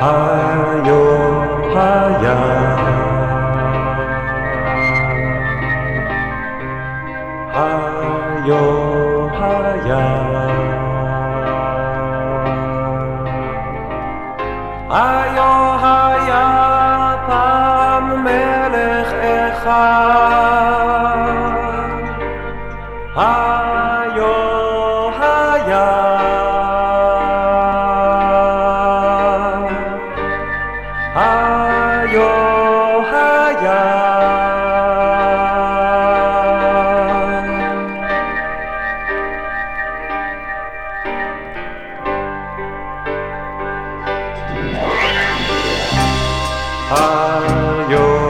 היו היה היו היה היו היה פעם מלך אחד היו היה היו